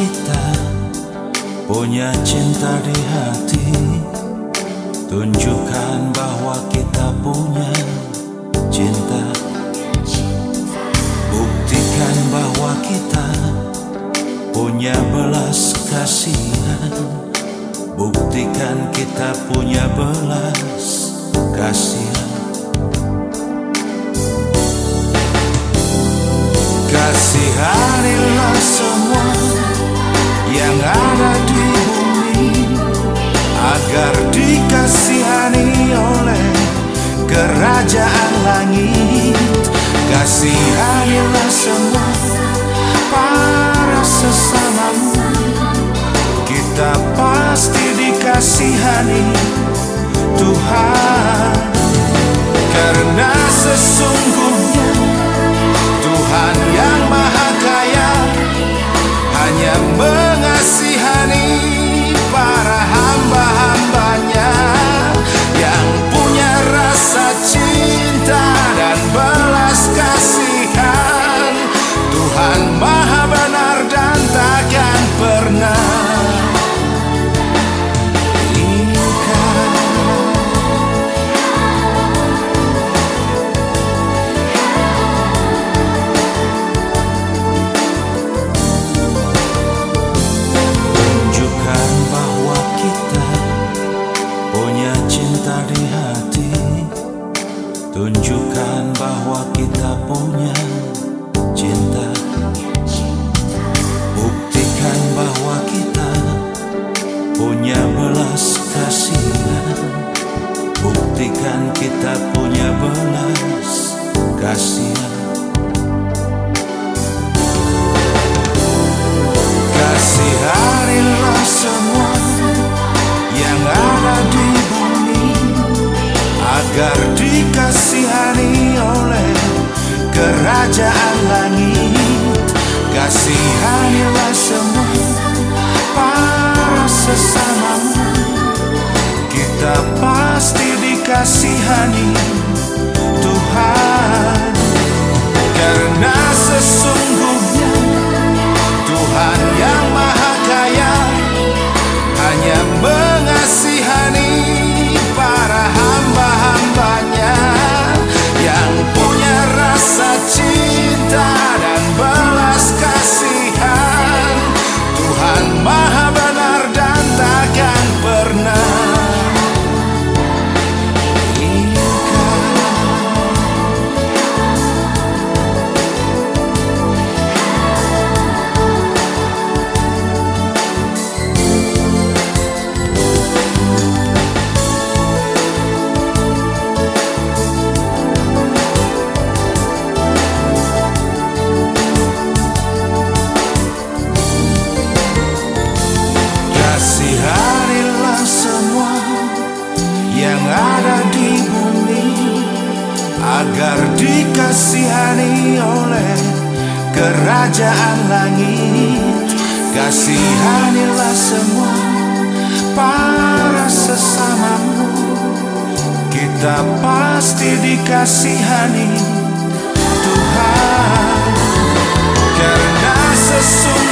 kita punya cinta di hati. Tunjukkan bahwa kita punya cinta. Buktikan bahwa kita punya belas kasihan. Buktikan kita punya belas kasihan. Kasihanilah semua yang ada di bumi Agar dikasihani oleh kerajaan langit. Kasihanilah semua para sesamamu. Kita pasti dikasihani Tuhan Tunjukkan bahwa kita punya cinta. Buktikan bahwa kita punya belas kasihan. Buktikan kita punya belas kasihan Agar dikasihani oleh kerajaan langit. Kasihanilah semua para sesamamu Kita pasti dikasihani agar dikasihani oleh kerajaan langit. Kasihanilah semua para sesamamu. Kita pasti dikasihani Tuhan. Karena sesungguhnya